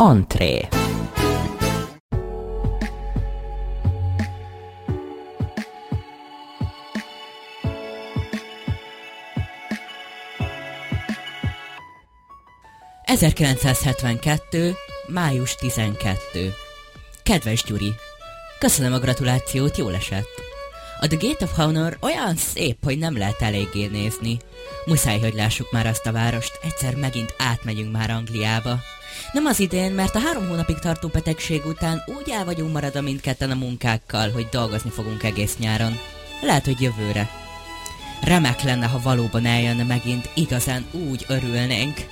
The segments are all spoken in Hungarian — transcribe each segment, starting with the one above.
Antré ...1972. május 12. Kedves Gyuri, köszönöm a gratulációt, jól esett. A The Gate of Honor olyan szép, hogy nem lehet eléggé nézni. Muszáj, hogy lássuk már azt a várost, egyszer megint átmegyünk már Angliába. Nem az idén, mert a három hónapig tartó betegség után úgy el vagyunk maradva mindketten a munkákkal, hogy dolgozni fogunk egész nyáron. Lehet, hogy jövőre. Remek lenne, ha valóban eljönne megint, igazán úgy örülnénk.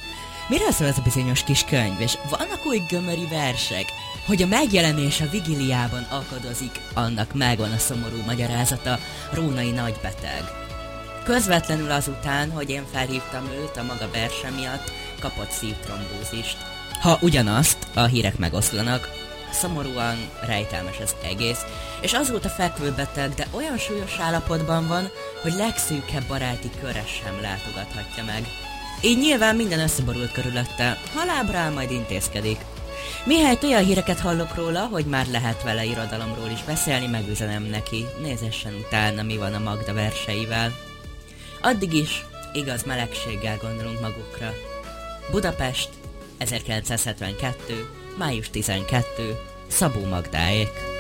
Miről szól ez a bizonyos kis könyv, és vannak új gömöri versek? Hogy a megjelenés a vigiliában akadozik, annak megvan a szomorú magyarázata, Rónai nagybeteg. Közvetlenül azután, hogy én felhívtam őt a maga verse miatt, kapott szívtrombózist. Ha ugyanazt, a hírek megoszlanak, szomorúan rejtelmes az egész, és azóta fekvőbeteg, de olyan súlyos állapotban van, hogy legszűkebb baráti köre sem látogathatja meg. Így nyilván minden összeborult körülötte, halábrál majd intézkedik. Mihelyt olyan híreket hallok róla, hogy már lehet vele irodalomról is beszélni, megüzenem neki. Nézessen utána, mi van a Magda verseivel. Addig is igaz melegséggel gondolunk magukra. Budapest, 1972. május 12. Szabó Magdáék.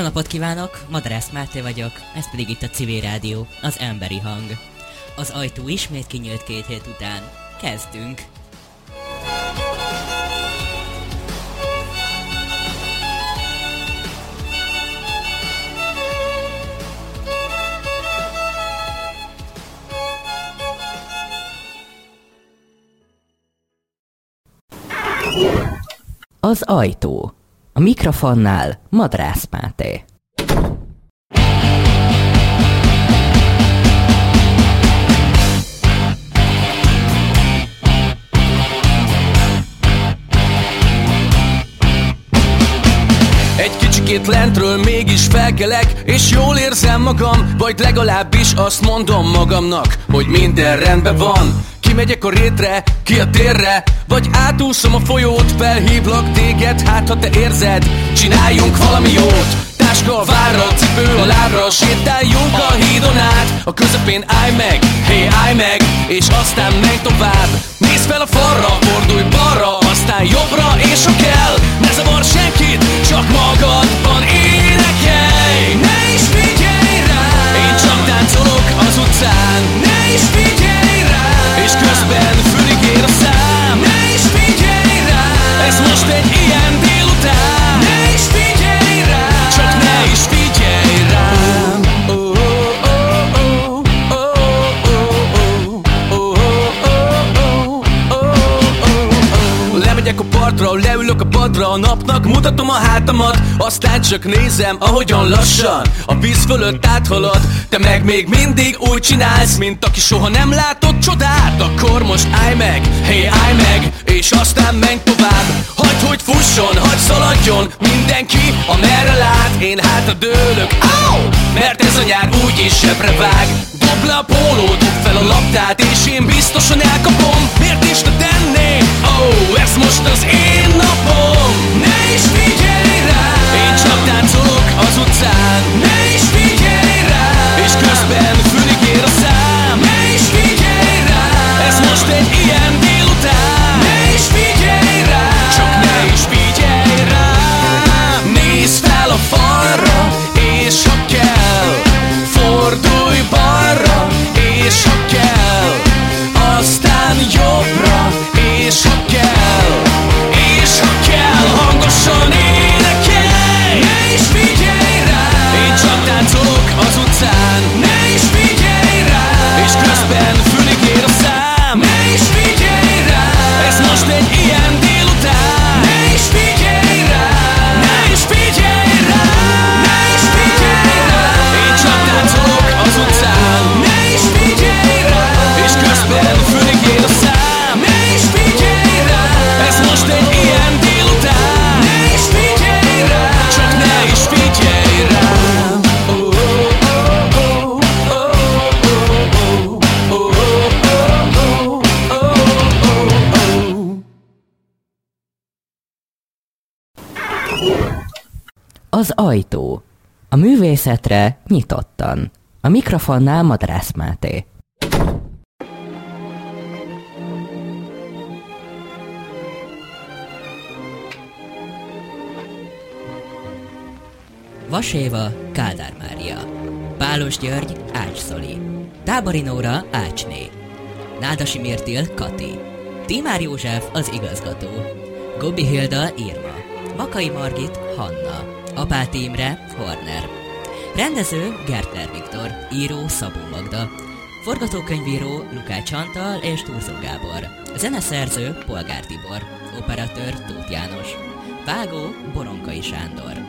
Jó napot kívánok, Madarász Máté vagyok, ez pedig itt a Civil Rádió, az emberi hang. Az ajtó ismét kinyílt két hét után. Kezdünk! Az ajtó a mikrofonnál Madrász Máté. Egy kicsikét lentről mégis felkelek És jól érzem magam Vagy legalábbis azt mondom magamnak Hogy minden rendben van Kimegyek a rétre, ki a térre Vagy átúszom a folyót Felhívlak téged, hát ha te érzed Csináljunk valami jót. Táska a várra, cipő a lábra Sétáljunk a hídon át. A közepén állj meg, hey állj meg És aztán menj tovább. Nézd fel a falra, fordulj balra mutatom a hátamat Aztán csak nézem, ahogyan lassan A víz fölött áthalad. Te meg még mindig úgy csinálsz Mint aki soha nem látott csodát. Akkor most állj meg, hey állj meg És aztán menj tovább. Hagyd, hogy fusson, hagyd szaladjon Mindenki, amerre lát. Én hátra dőlök, Au! Mert ez a nyár úgyis zsebre vág Dob le a póló, dob fel a labdát És én biztosan elkapom. Miért is ne tenném? Oh, ez most az én napom. Ne is figyelj rá ajtó. A művészetre nyitottan. A mikrofonnál Madrász Máté. Vaséva, Kádár Mária. Pálos György, Ács Szoli. Tábori Nóra, Ácsné. Nádasi Mirtil, Kati. Timár József, az igazgató. Gobi Hilda, Irma. Makai Margit, Hanna. Apát Imre, Horner. Rendező, Gertner Viktor. Író, Szabó Magda. Forgatókönyvíró, Lukács Antal és Turzó Gábor. Zeneszerző, Polgár Tibor. Operatőr, Tóth János. Vágó, Boronkai Sándor.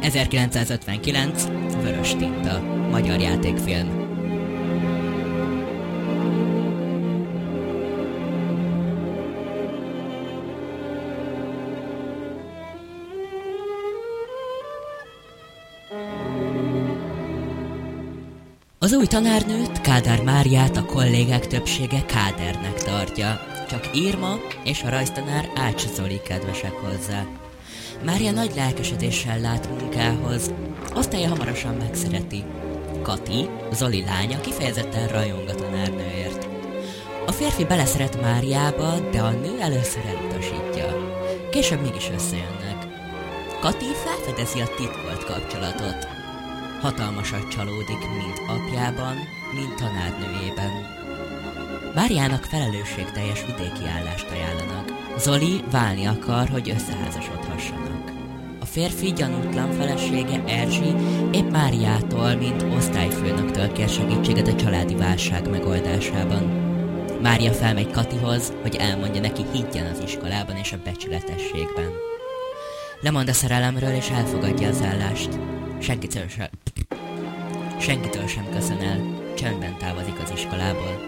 1959. Vörös tinta. Magyar játékfilm. Az új tanárnőt, Kádár Máriát a kollégák többsége Kádernek tartja, csak Írma és a rajztanár Ács Zoli kedvesek hozzá. Mária nagy lelkesedéssel lát munkához, osztálya hamarosan megszereti. Kati, Zoli lánya kifejezetten rajong a tanárnőért. A férfi beleszeret Máriába, de a nő először elutasítja. Később mégis összejönnek. Kati felfedezi a titkolt kapcsolatot. Hatalmasat csalódik mind apjában, mind tanárnőjében. Máriának felelősségteljes vidéki állást ajánlanak. Zoli válni akar, hogy összeházasodhassanak. A férfi gyanútlan felesége Erzsi épp Máriától, mint osztályfőnöktől kér segítséget a családi válság megoldásában. Mária felmegy Katihoz, hogy elmondja neki higgyen az iskolában és a becsületességben. Lemond a szerelemről és elfogadja az állást. Senkitől sem, senkitől sem köszön el, csendben távozik az iskolából.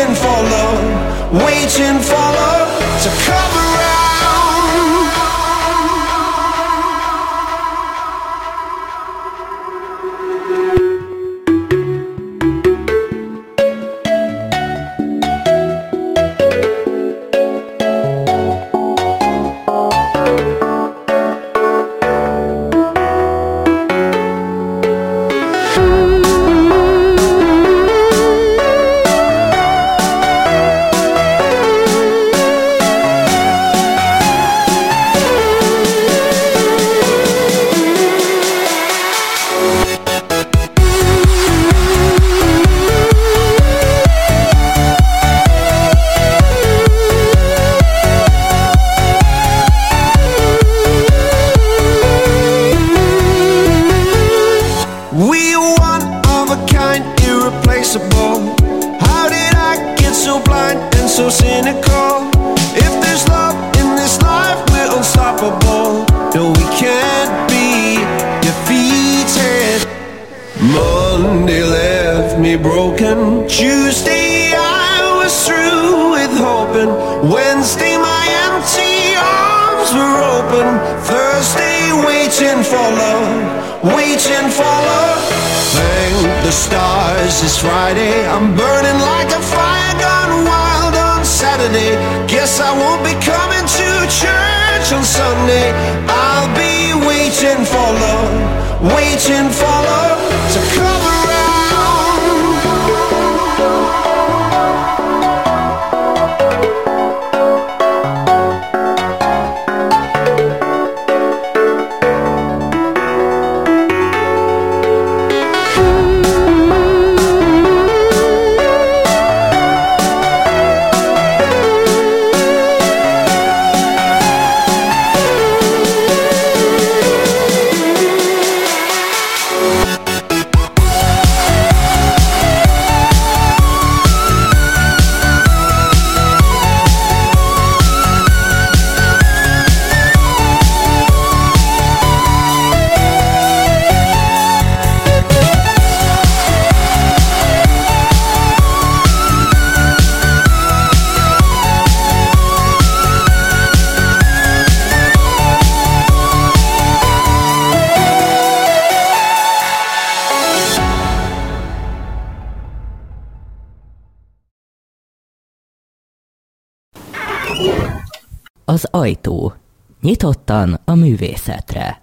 waiting for love, waiting for love to come az ajtó. Nyitottan a művészetre.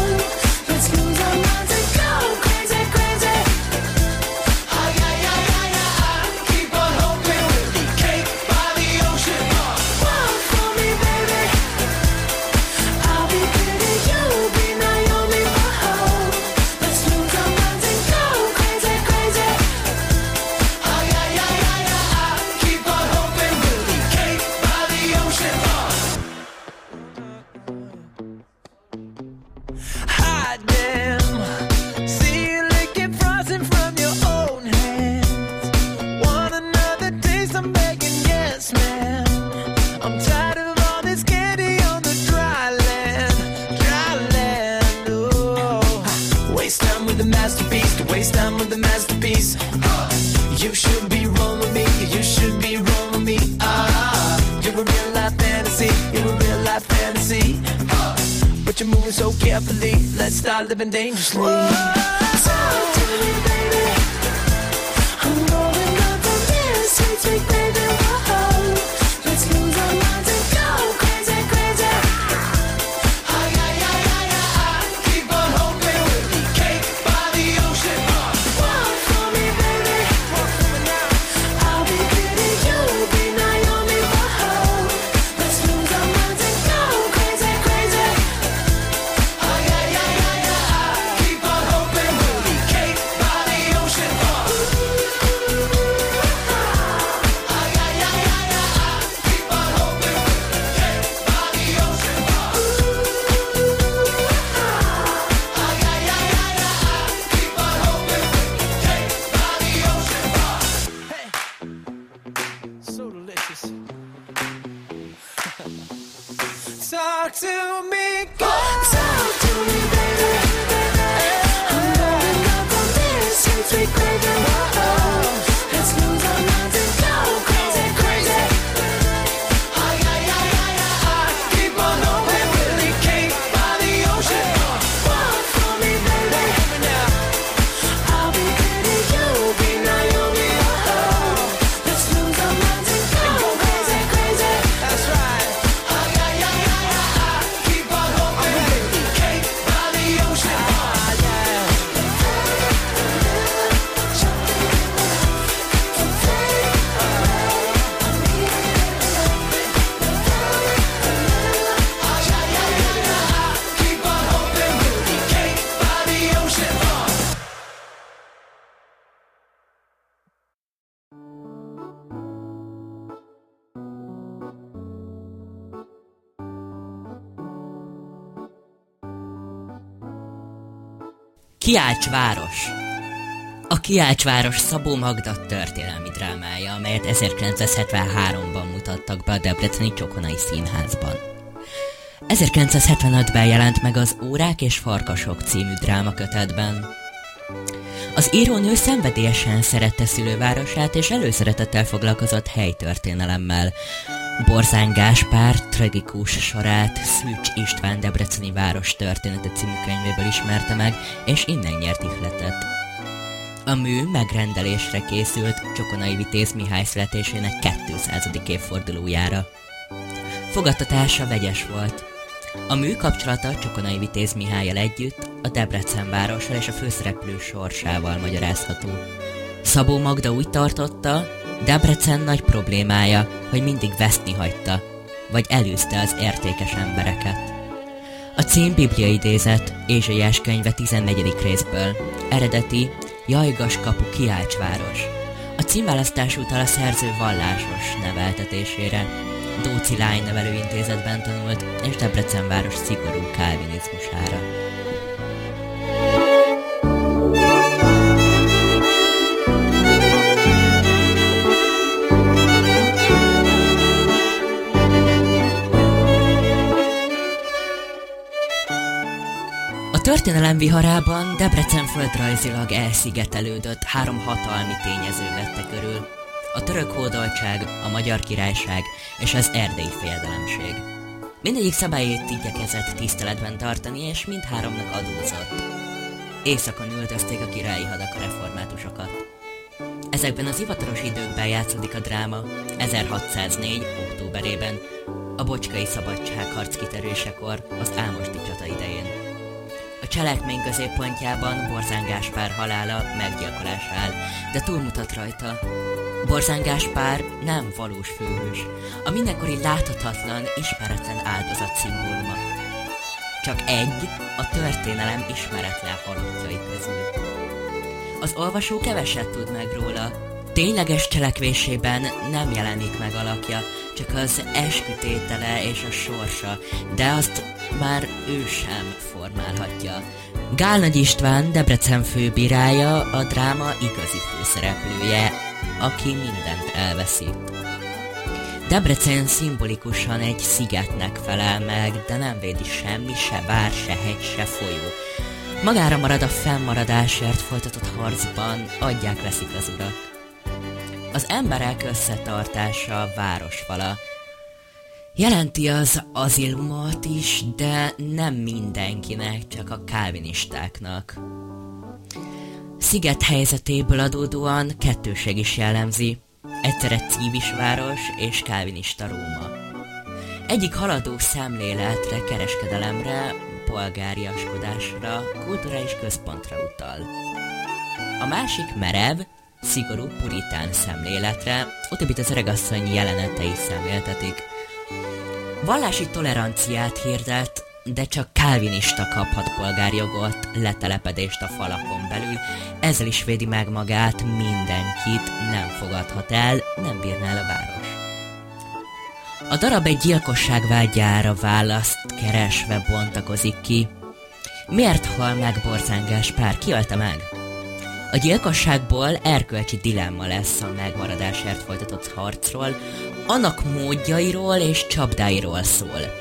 so carefully. Let's start living dangerously. Whoa, talk to me, baby. Kiálts város! A Kiálts város Szabó Magda történelmi drámája, amelyet 1973-ban mutattak be a Debreceni Csokonai Színházban. 1975-ben jelent meg az Órák és Farkasok című drámakötetben. Az írónő szenvedélyesen szerette szülővárosát és előszeretettel foglalkozott helytörténelemmel. Borzán Gáspár tragikus sorát Szűcs István Debreceni város története című könyvéből ismerte meg, és innen nyert ihletet. A mű megrendelésre készült Csokonai Vitéz Mihály születésének 200. évfordulójára. Fogadtatása vegyes volt. A mű kapcsolata Csokonai Vitéz Mihályjal együtt a Debrecen várossal és a főszereplő sorsával magyarázható. Szabó Magda úgy tartotta, Debrecen nagy problémája, hogy mindig veszni hagyta, vagy elűzte az értékes embereket. A cím bibliaidézet Ézsaiás könyve 14. részből, eredeti Jajgas kapu kiáltsváros. A címválasztás utal a szerző vallásos neveltetésére. Dóci lánynevelőintézetben tanult, és Debrecen város szigorú kálvinizmusára. Történelem viharában Debrecen földrajzilag elszigetelődött három hatalmi tényező vette körül. A török hódoltság, a magyar királyság és az erdélyi fejedelemség. Mindegyik szabályait igyekezett tiszteletben tartani, és mindháromnak adózott. Éjszakon üldözték a királyi hadak a reformátusokat. Ezekben az hivatalos időkben játszódik a dráma 1604. októberében, a bocskai szabadságharc kiterésekor, az Ámosti csata idején. Cselekmény középpontjában Borzán Gáspár halála meggyilkolás áll, de túlmutat rajta. Borzán Gáspár nem valós főhős, a mindenkori láthatatlan, ismeretlen áldozat szimbóluma. Csak egy a történelem ismeretlen halottjai közül. Az olvasó keveset tud meg róla. Tényleges cselekvésében nem jelenik meg alakja, csak az eskütétele és a sorsa, de azt már ő sem formálhatja. Gál Nagy István, Debrecen főbírája, a dráma igazi főszereplője, aki mindent elveszít. Debrecen szimbolikusan egy szigetnek felel meg, de nem védi semmi, se vár, se hegy, se folyó. Magára marad a fennmaradásért folytatott harcban, adják veszik az urak. Az emberek összetartása a városfala. Jelenti az azilumot is, de nem mindenkinek, csak a kálvinistáknak. Sziget helyzetéből adódóan kettőség is jellemzi. Egyszerre cívis város és kálvinista Róma. Egyik haladó szemléletre, kereskedelemre, polgáriaskodásra, kulturális központra utal. A másik merev, szigorú puritán szemléletre, ott az öregasszony jelenetei szemléltetik. Vallási toleranciát hirdet, de csak kálvinista kaphat polgárjogot, letelepedést a falakon belül, ezzel is védi meg magát, mindenkit nem fogadhat el, nem bírná el a város. A darab egy gyilkosság vágyára választ keresve bontakozik ki. Miért hal meg Borzán pár? Ki ölte meg? A gyilkosságból erkölcsi dilemma lesz a megmaradásért folytatott harcról, annak módjairól és csapdáiról szól.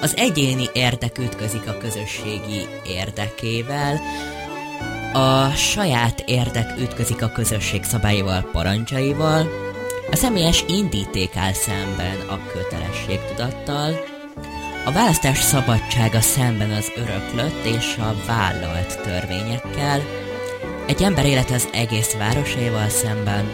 Az egyéni érdek ütközik a közösségi érdekével, a saját érdek ütközik a közösség szabályaival, parancsaival, a személyes indíték áll szemben a kötelességtudattal, a választás szabadsága szemben az öröklött és a vállalt törvényekkel, egy ember élet az egész városaival szemben,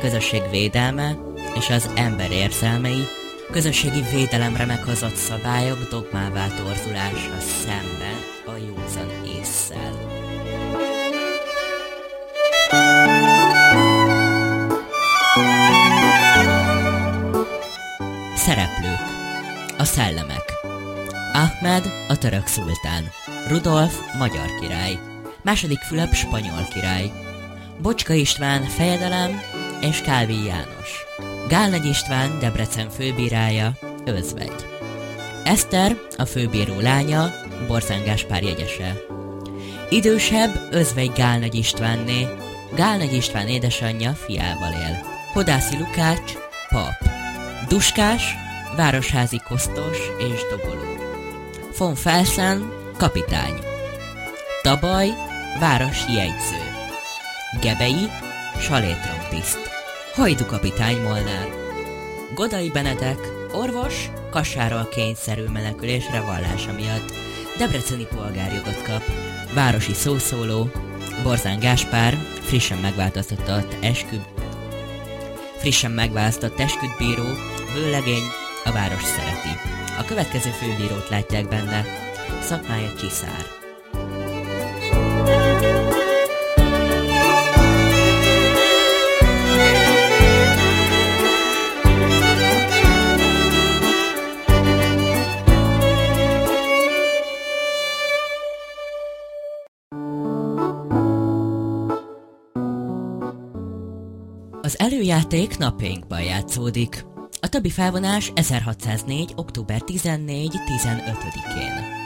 közösség védelme és az ember érzelmei, közösségi védelemre meghozott szabályok dogmává torzulása szemben a józan észszel. Szereplők. A szellemek. Ahmed, a török szultán. Rudolf, magyar király Második Fülöp, spanyol király Bocska István, fejedelem és Kálvi János Gál Nagy István, Debrecen főbírája, özvegy Eszter, a főbíró lánya, Borzán Gáspár jegyese Idősebb Özvegy Gálnagy Istvánné, Gálnagy István édesanyja fiával él. Hodászi Lukács, pap. Duskás, városházi kosztos és doboló. Von Felsen, kapitány. Tabaj, városi jegyző. Gebei, salétromtiszt. Hajdu kapitány Molnár. Godai Benedek, orvos, kassáról kényszerül menekülésre vallása miatt. Debreceni polgárjogot kap. Városi szószóló, Borzán Gáspár, frissen megváltoztatott esküd frissen megválasztott esküdbíró, vőlegény, a város szereti. A következő főbírót látják benne, szakmája csiszár. Az előjáték napjainkban játszódik. A többi felvonás 1604. október 14-15-én.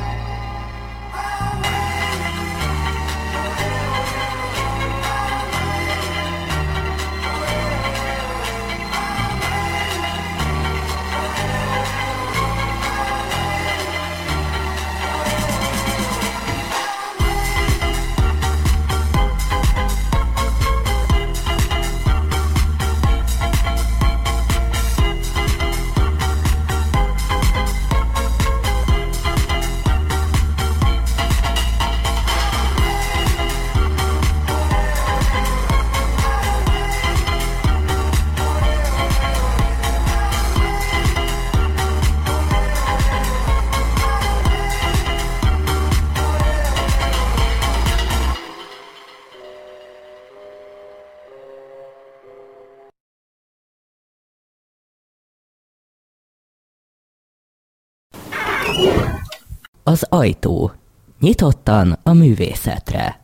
Az ajtó. Nyitottan a művészetre.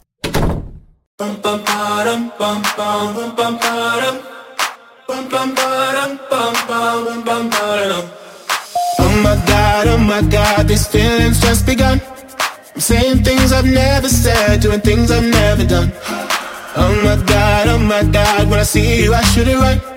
Oh my god, oh my god, these feelings just begun. I'm saying things I've never said, doing things I've never done. Oh my god, oh my god, when I see you, I should it right.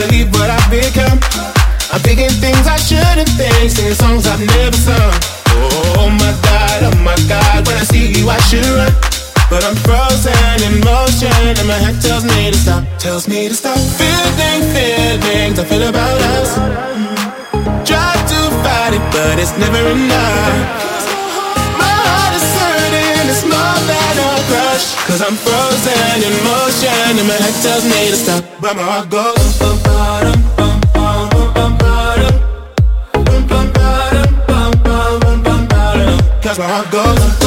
Believe what I've become. I'm thinking things I shouldn't think, singing songs I've never sung. Oh my god, oh my god, when I see you I should run. But I'm frozen in motion and my head tells me to stop, tells me to stop. Feeling feelings I feel about us. Try to fight it, but it's never enough. My heart is hurting, it's more than. Cause I'm frozen in motion and my head tells me to stop. But my heart goes. Bum, bum, bum, bum, bum, bum, bum, bum, bum, bum, bum, bum, bum, bum, bum, bum, bum, bum, bum, bum,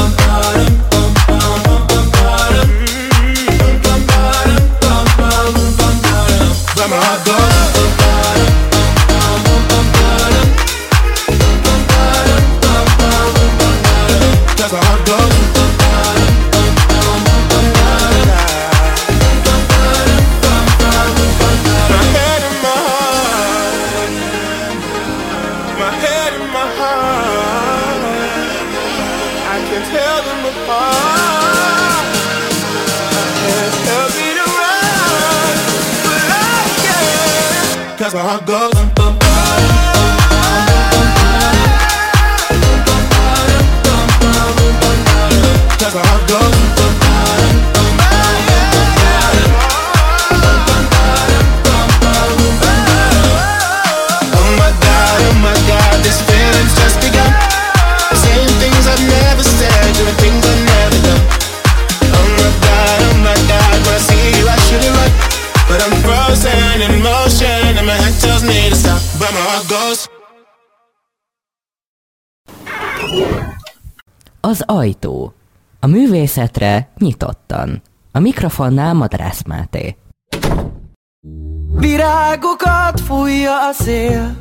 Az ajtó. A művészetre nyitottan. A mikrofonnál Madrász Máté. Virágokat fújja a szél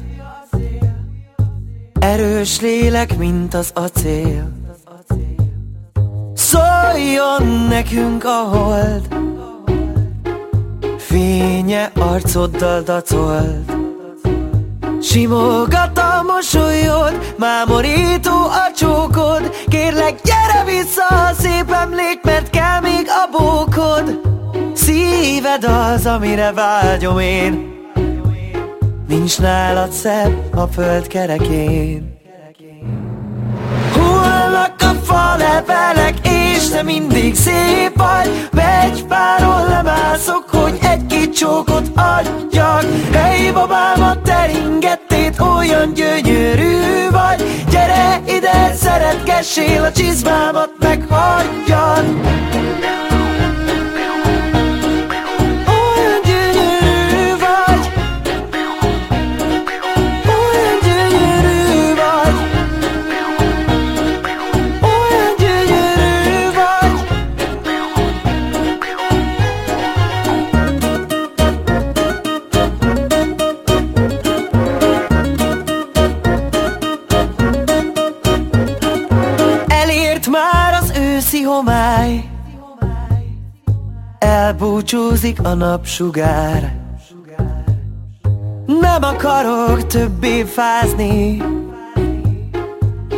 Erős lélek, mint az acél Szóljon nekünk a hold Fénye arcoddal dacolt Simogat a mosolyod, mámorító a csókod. Kérlek gyere vissza a szép emlék, mert kell még a bókod. Szíved az, amire vágyom én. Nincs nálad szebb a föld kerekén a levelek, és te mindig szép vagy. Vegy páron lemászok, hogy egy-két csókot adjak. Hey babám, a teringettét olyan gyönyörű vagy. Gyere ide, szeretgessél, a csizmámat meghagyjad homály Elbúcsúzik a napsugár. Nem akarok többé fázni.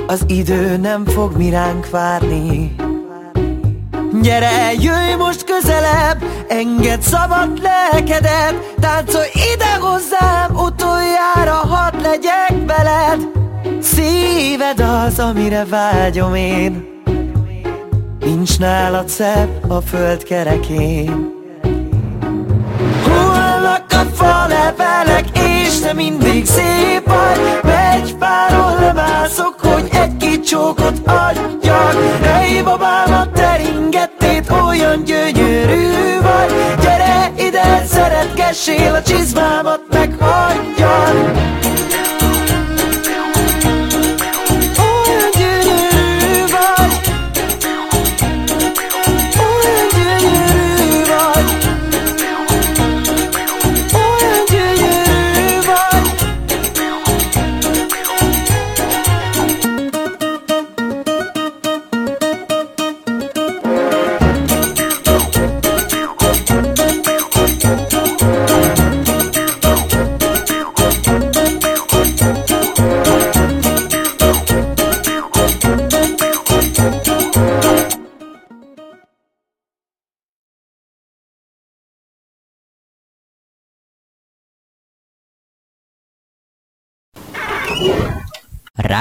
Az idő nem fog mi ránk várni. Gyere, jöjj most közelebb, engedd szabad lelkedet Táncolj ide hozzám, utoljára hadd legyek veled. Szíved az, amire vágyom én Nincs nálad szebb a föld kerekén. Hullnak a fa levelek, és te mindig szép vagy. Megy páron lemászok, hogy egy-két csókot adjak. Rej babám a teringettét, olyan gyönyörű vagy. Gyere ide, szeretkessél, a csizmámat meghagyjad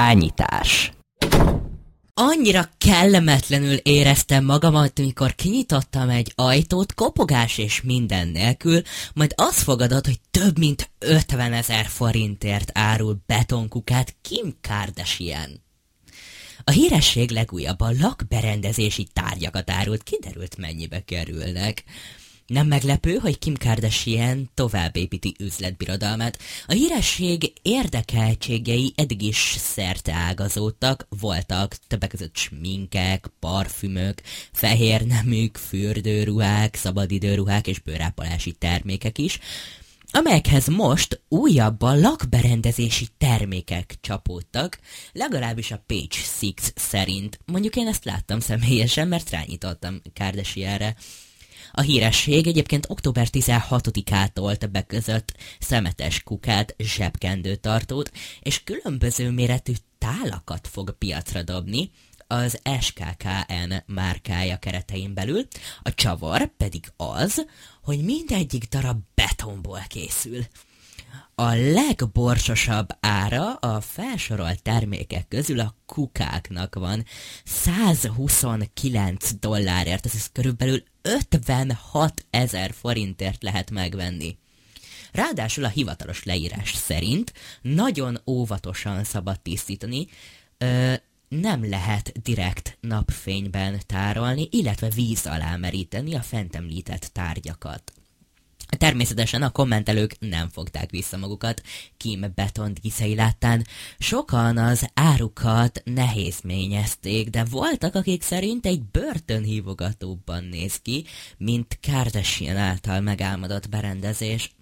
Rányítás. Annyira kellemetlenül éreztem magamat, amikor kinyitottam egy ajtót, kopogás és minden nélkül, majd azt fogadott, hogy több mint 50 ezer forintért árul betonkukát Kim Kardashian. A híresség legújabban lakberendezési tárgyakat árult, kiderült mennyibe kerülnek. Nem meglepő, hogy Kim Kardashian tovább építi üzletbirodalmát. A híresség érdekeltségei eddig is szerte ágazódtak, voltak többek között sminkek, parfümök, fehér neműk, fürdőruhák, szabadidőruhák és bőrápolási termékek is, amelyekhez most újabban lakberendezési termékek csapódtak, legalábbis a Page Six szerint. Mondjuk én ezt láttam személyesen, mert rányítottam Kardashianre. A híresség egyébként október 16-ától többek között szemetes kukát, zsebkendőtartót és különböző méretű tálakat fog piacra dobni, az SKKN márkája keretein belül, a csavar pedig az, hogy mindegyik darab betonból készül. A legborsosabb ára a felsorolt termékek közül a kukáknak van. 129 dollárért, ez körülbelül 56 ezer forintért lehet megvenni. Ráadásul a hivatalos leírás szerint nagyon óvatosan szabad tisztítani, ö, nem lehet direkt napfényben tárolni, illetve víz alá meríteni a fent említett tárgyakat. Természetesen a kommentelők nem fogták vissza magukat Kim Beton díszei láttán. Sokan az árukat nehézményezték, de voltak, akik szerint egy börtönhívogatóbban néz ki, mint Kardashian által megálmodott berendezés.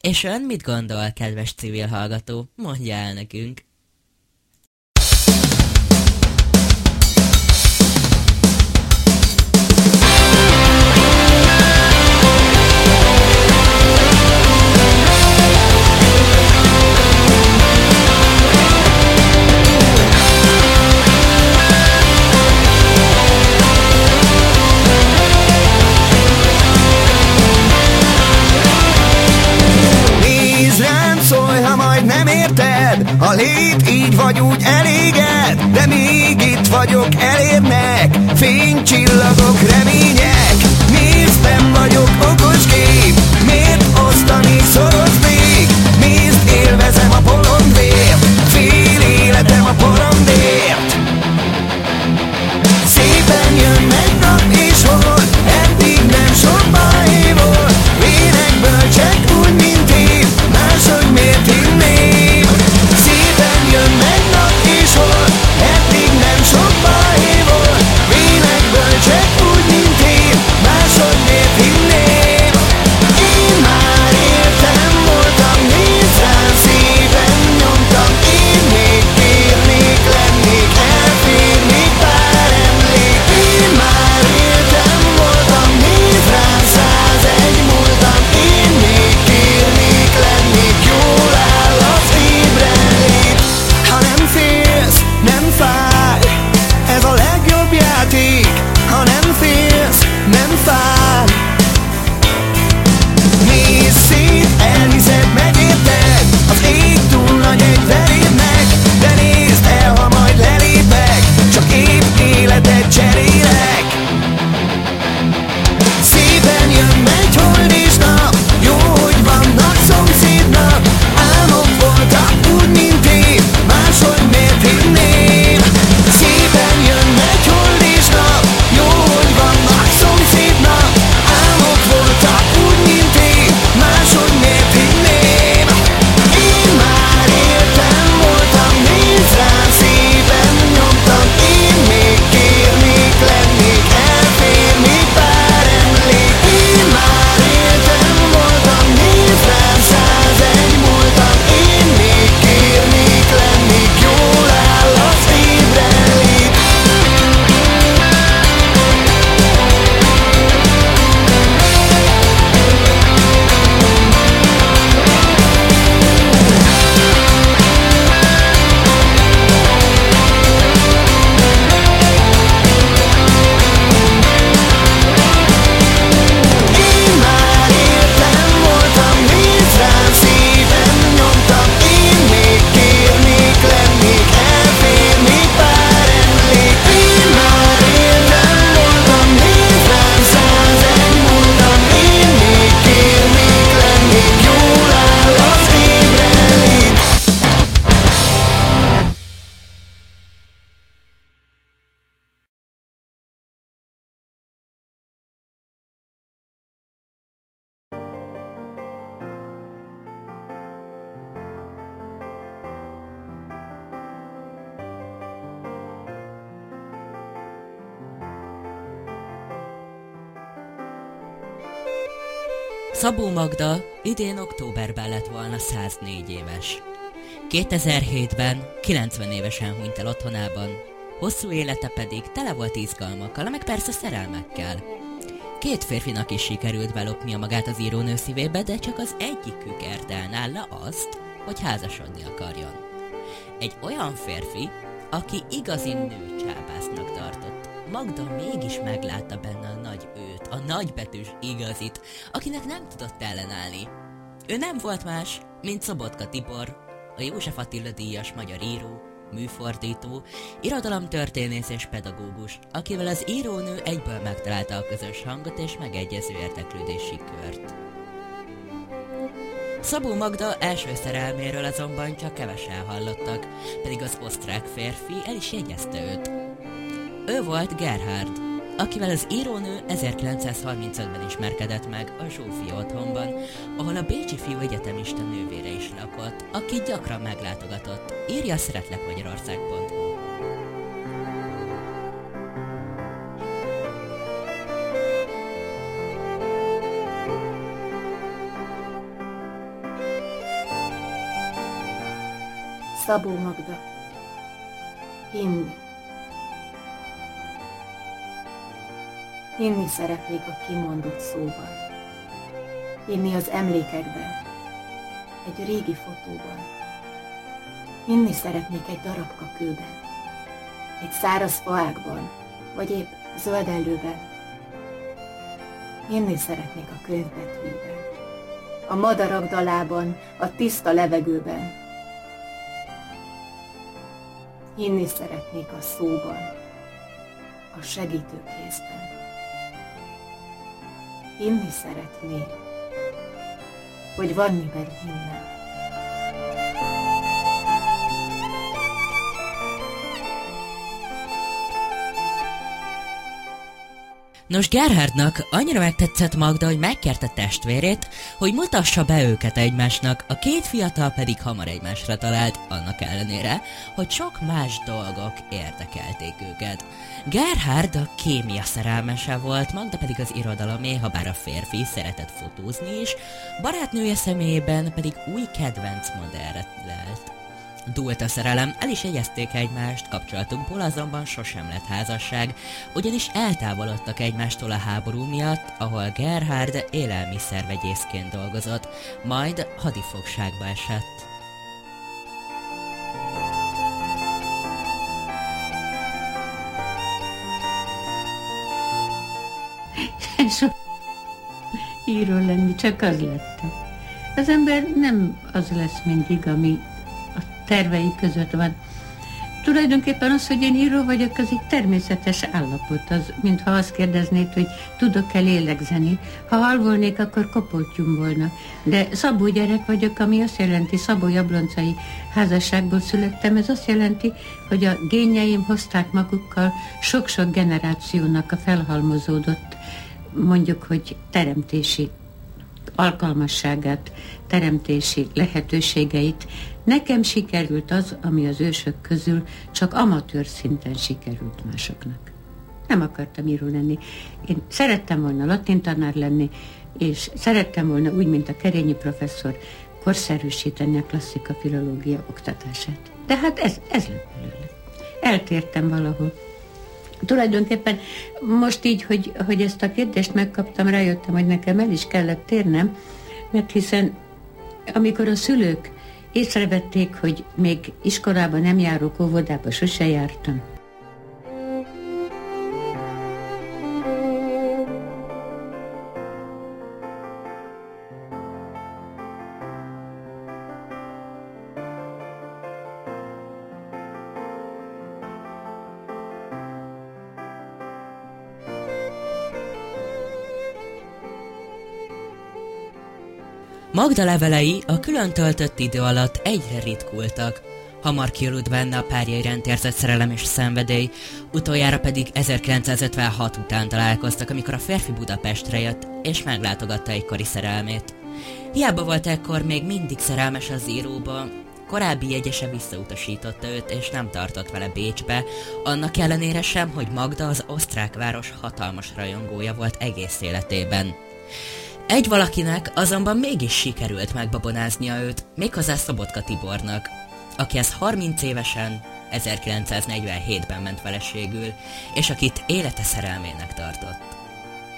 És ön mit gondol, kedves civil hallgató? Mondja el nekünk. Elérnek. Fénycsillagok, remények Magda idén októberben lett volna 104 éves. 2007-ben 90 évesen hunyt el otthonában, hosszú élete pedig tele volt izgalmakkal, meg persze szerelmekkel. Két férfinak is sikerült belopnia magát az írónő szívébe, de csak az egyikük ért el nála azt, hogy házasodni akarjon. Egy olyan férfi, aki igazi nőcsábásznak tartott. Magda mégis meglátta benne a nagy őt, a nagybetűs igazit, akinek nem tudott ellenállni. Ő nem volt más, mint Szobotka Tibor, a József Attila díjas magyar író, műfordító, irodalomtörténész és pedagógus, akivel az írónő egyből megtalálta a közös hangot és megegyező érdeklődési kört. Szabó Magda első szerelméről azonban csak kevesen hallottak, pedig az osztrák férfi el is jegyezte őt. Ő volt Gerhard, akivel az írónő 1935-ben ismerkedett meg a Zsófi otthonban, ahol a Bécsi fiú egyetemista nővére is lakott, aki gyakran meglátogatott. Írja Szeretlek Magyarország.hu Szabó Magda. Hinni. Hinni szeretnék a kimondott szóban. Hinni az emlékekben. Egy régi fotóban. Hinni szeretnék egy darabka kőben. Egy száraz faákban. Vagy épp zöldellőben. Hinni szeretnék a könyvbetűben. A madarak dalában, a tiszta levegőben, Hinni szeretnék a szóban, a segítőkészben. Hinni szeretnék, hogy van miben hinnem. Nos, Gerhardnak annyira megtetszett Magda, hogy megkérte testvérét, hogy mutassa be őket egymásnak, a két fiatal pedig hamar egymásra talált, annak ellenére, hogy sok más dolgok érdekelték őket. Gerhard a kémia szerelmese volt, Magda pedig az irodalomé, ha bár a férfi szeretett fotózni is, barátnője személyében pedig új kedvenc modellre lelt. Dúlt a szerelem, el is jegyezték egymást, kapcsolatunkból azonban sosem lett házasság, ugyanis eltávolodtak egymástól a háború miatt, ahol Gerhard élelmiszervegyészként dolgozott, majd hadifogságba esett. So író lenni, csak az lettem. Az ember nem az lesz mindig, ami tervei között van. Tulajdonképpen az, hogy én író vagyok, az egy természetes állapot. Az, mintha azt kérdeznéd, hogy tudok-e lélegzeni. Ha halvolnék, akkor kopoltyum volna. De szabó gyerek vagyok, ami azt jelenti, szabó jabloncai házasságból születtem. Ez azt jelenti, hogy a génjeim hozták magukkal sok-sok generációnak a felhalmozódott, mondjuk, hogy teremtési alkalmasságát, teremtési lehetőségeit. Nekem sikerült az, ami az ősök közül csak amatőr szinten sikerült másoknak. Nem akartam író lenni. Én szerettem volna latin tanár lenni, és szerettem volna úgy, mint a Kerényi professzor, korszerűsíteni a klasszika filológia oktatását. De hát ez, ez lett belőle. Eltértem valahol. Tulajdonképpen most így, hogy, hogy ezt a kérdést megkaptam, rájöttem, hogy nekem el is kellett térnem, mert hiszen amikor a szülők észrevették, hogy még iskolában nem járok, óvodába sose jártam, Magda levelei a külön töltött idő alatt egyre ritkultak. Hamar kialudt benne a párja iránt érzett szerelem és szenvedély, utoljára pedig 1956 után találkoztak, amikor a férfi Budapestre jött, és meglátogatta egykori szerelmét. Hiába volt ekkor még mindig szerelmes az íróba, korábbi jegyese visszautasította őt, és nem tartott vele Bécsbe, annak ellenére sem, hogy Magda az osztrák város hatalmas rajongója volt egész életében. Egy valakinek azonban mégis sikerült megbabonáznia őt, méghozzá Szobotka Tibornak, akihez 30 évesen 1947-ben ment feleségül, és akit élete szerelmének tartott.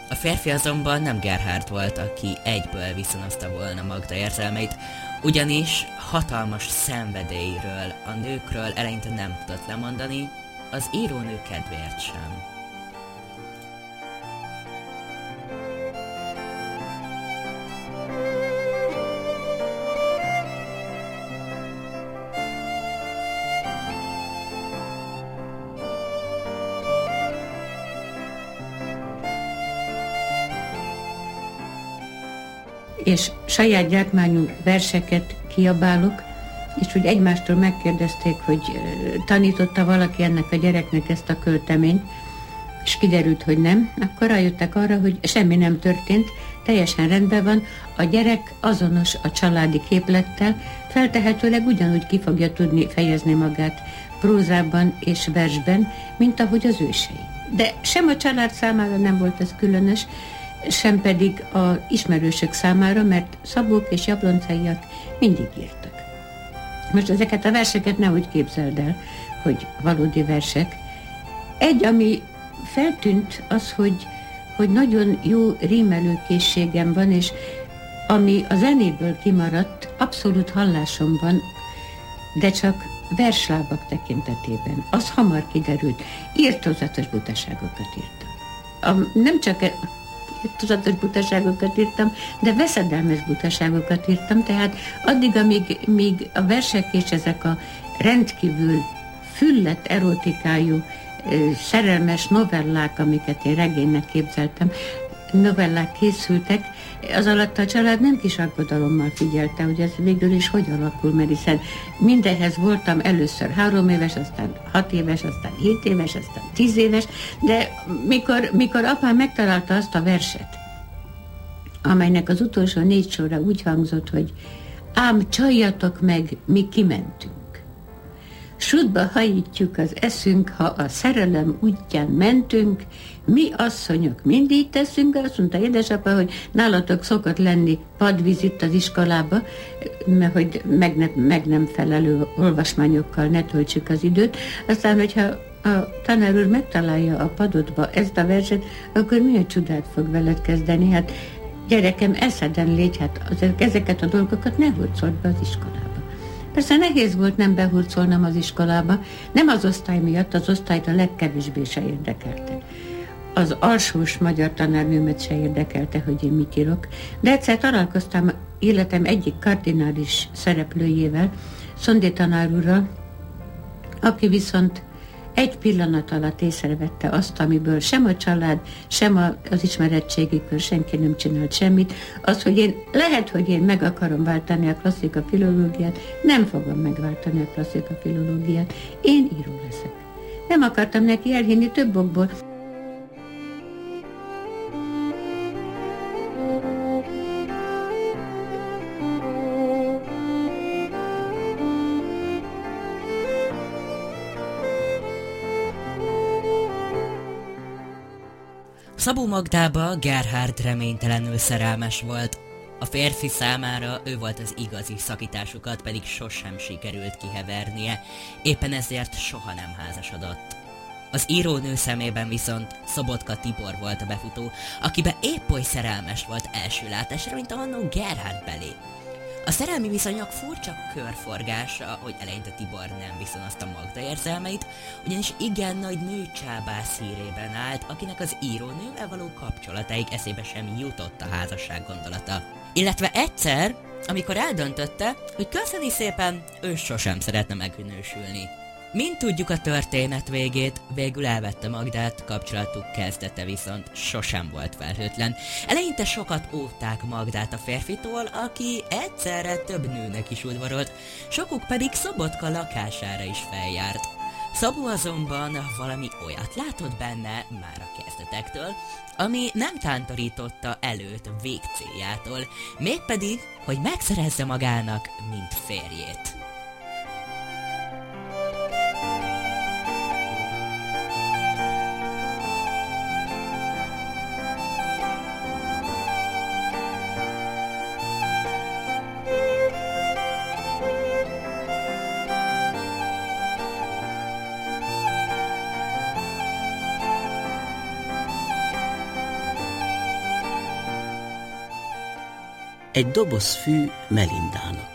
A férfi azonban nem Gerhard volt, aki egyből viszonozta volna Magda érzelmeit, ugyanis hatalmas szenvedélyről, a nőkről eleinte nem tudott lemondani, az írónő kedvéért sem. És saját gyákmányú verseket kiabálok, és úgy egymástól megkérdezték, hogy tanította valaki ennek a gyereknek ezt a költeményt, és kiderült, hogy nem, akkor rájöttek arra, hogy semmi nem történt, teljesen rendben van, a gyerek azonos a családi képlettel, feltehetőleg ugyanúgy ki fogja tudni fejezni magát prózában és versben, mint ahogy az ősei. De sem a család számára nem volt ez különös, sem pedig a ismerősök számára, mert szabók és jabloncaiak mindig írtak. Most ezeket a verseket ne úgy képzeld el, hogy valódi versek. Egy, ami feltűnt, az, hogy, hogy nagyon jó rímelőkészségem van, és ami a zenéből kimaradt, abszolút hallásom van, de csak verslábak tekintetében. Az hamar kiderült. Írtózatos butaságokat írtam. A, nem csak e- tudatos butaságokat írtam, de veszedelmes butaságokat írtam, tehát addig, amíg míg a versek és ezek a rendkívül füllett erotikájú szerelmes novellák, amiket én regénynek képzeltem, novellák készültek, az alatt a család nem kis aggodalommal figyelte, hogy ez végül is hogy alakul, mert hiszen mindenhez voltam először három éves, aztán hat éves, aztán hét éves, aztán tíz éves, de mikor, mikor apám megtalálta azt a verset, amelynek az utolsó négy sorra úgy hangzott, hogy ám csaljatok meg, mi kimentünk. Sudba hajítjuk az eszünk, ha a szerelem útján mentünk, mi asszonyok mindig teszünk, azt mondta édesapa, hogy nálatok szokott lenni padvíz itt az iskolába, mert hogy meg, ne, meg nem felelő olvasmányokkal ne töltsük az időt. Aztán, hogyha a tanár úr megtalálja a padodba ezt a verset, akkor milyen csodát fog veled kezdeni? Hát gyerekem, eszeden légy, hát ezeket a dolgokat ne hurcolt be az iskolába. Persze nehéz volt nem behurcolnom az iskolába, nem az osztály miatt, az osztályt a legkevésbé se érdekelte. Az alsós magyar tanárnőmet se érdekelte, hogy én mit írok, de egyszer találkoztam életem egyik kardinális szereplőjével, Szondi tanár úrral, aki viszont egy pillanat alatt észrevette azt, amiből sem a család, sem az ismerettségi kör senki nem csinált semmit, az, hogy én lehet, hogy én meg akarom váltani a klasszika filológiát, nem fogom megváltani a klasszika filológiát, én író leszek. Nem akartam neki elhinni több okból. Szabó Magdába Gerhard reménytelenül szerelmes volt. A férfi számára ő volt az igazi szakításukat, pedig sosem sikerült kihevernie, éppen ezért soha nem házasodott. Az írónő szemében viszont Szobotka Tibor volt a befutó, akibe épp oly szerelmes volt első látásra, mint annó Gerhard belé. A szerelmi viszonyok furcsa körforgása, hogy eleinte Tibor nem viszonozta Magda érzelmeit, ugyanis igen nagy nőcsábász hírében állt, akinek az írónővel való kapcsolataig eszébe sem jutott a házasság gondolata. Illetve egyszer, amikor eldöntötte, hogy köszöni szépen, ő sosem szeretne megnősülni. Mint tudjuk a történet végét, végül elvette Magdát, kapcsolatuk kezdete viszont sosem volt felhőtlen. Eleinte sokat óvták Magdát a férfitól, aki egyszerre több nőnek is udvarolt, sokuk pedig Szobotka lakására is feljárt. Szabó azonban valami olyat látott benne már a kezdetektől, ami nem tántorította előtt végcéljától, mégpedig, hogy megszerezze magának, mint férjét. Egy doboz fű Melindának.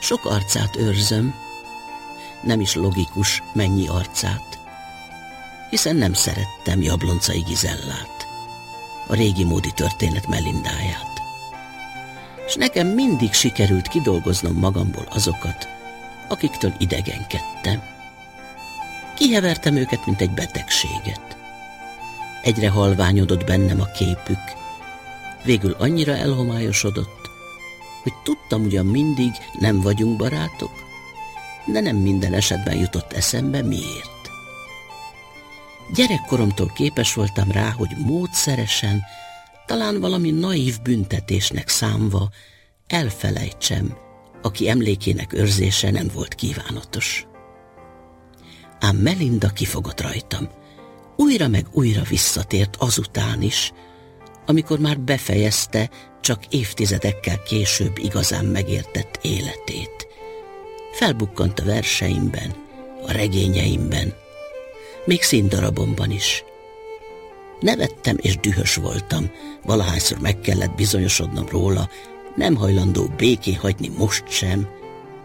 Sok arcát őrzöm, nem is logikus mennyi arcát, hiszen nem szerettem Jabloncai Gizellát, a régi módi történet Melindáját. És nekem mindig sikerült kidolgoznom magamból azokat, akiktől idegenkedtem. Kihevertem őket, mint egy betegséget. Egyre halványodott bennem a képük, végül annyira elhomályosodott, hogy tudtam ugyan mindig, nem vagyunk barátok, de nem minden esetben jutott eszembe miért. Gyerekkoromtól képes voltam rá, hogy módszeresen, talán valami naív büntetésnek számva elfelejtsem, aki emlékének őrzése nem volt kívánatos. Ám Melinda kifogott rajtam. Újra meg újra visszatért azután is, amikor már befejezte csak évtizedekkel később igazán megértett életét. Felbukkant a verseimben, a regényeimben, még színdarabomban is. Nevettem és dühös voltam, valahányszor meg kellett bizonyosodnom róla, nem hajlandó békén hagyni most sem,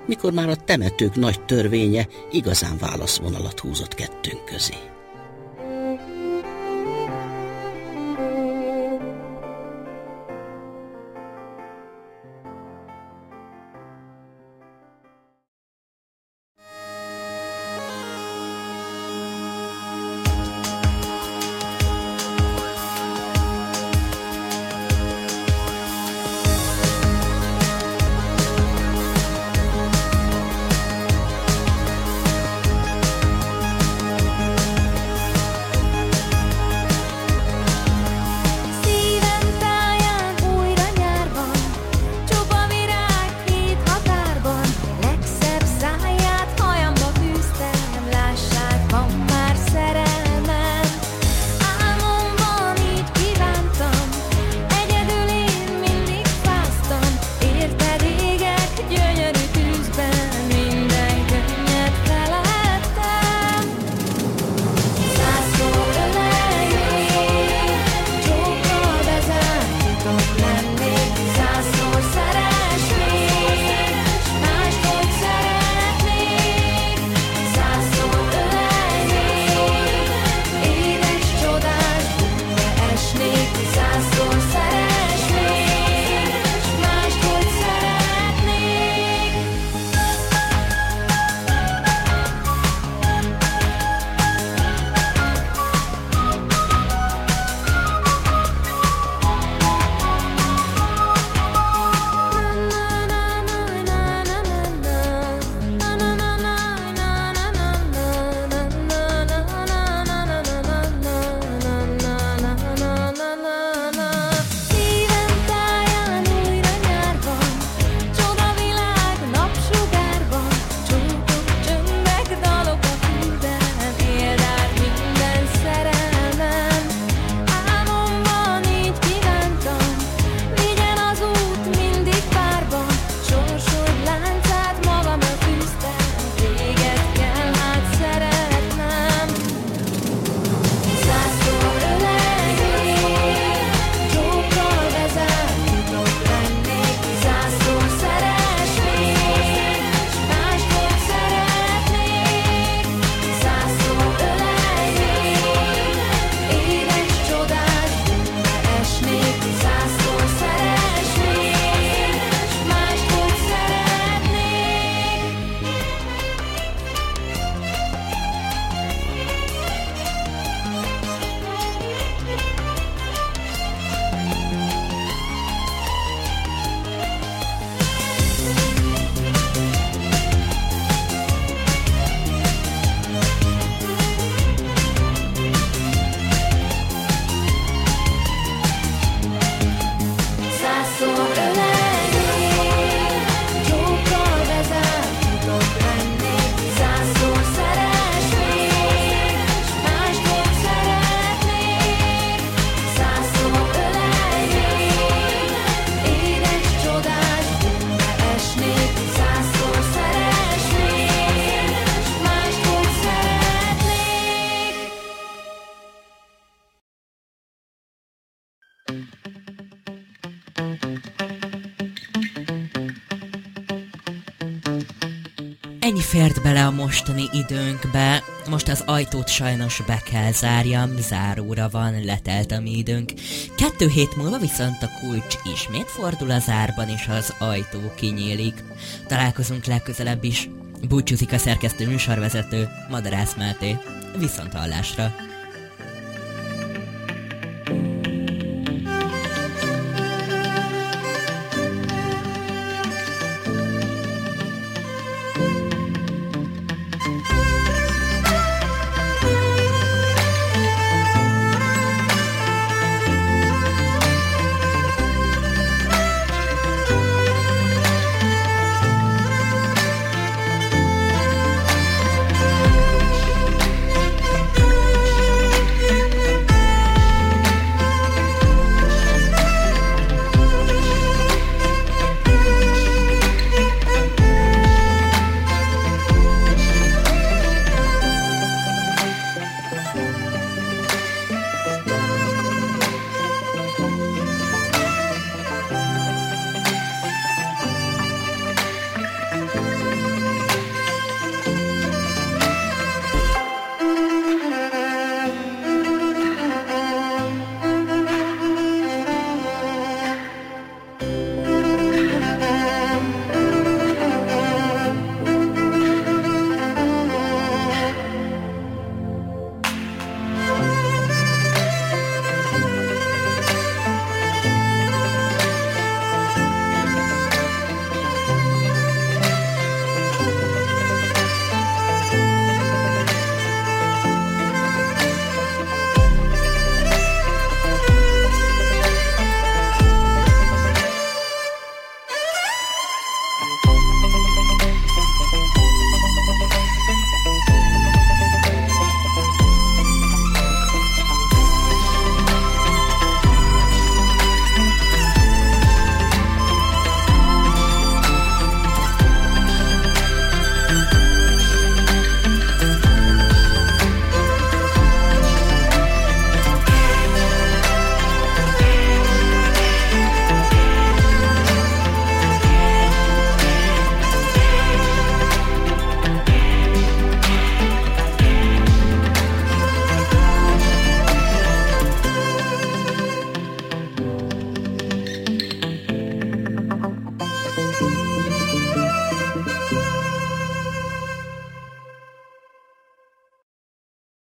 mikor már a temetők nagy törvénye igazán válaszvonalat húzott kettőnk közé. Mostani időnkbe. Most az ajtót sajnos be kell zárjam, záróra van, letelt a mi időnk. Kettő hét múlva viszont a kulcs ismét fordul a zárban, és az ajtó kinyílik. Találkozunk legközelebb is. Búcsúzik a szerkesztő műsorvezető, Madarász Máté. Viszont hallásra!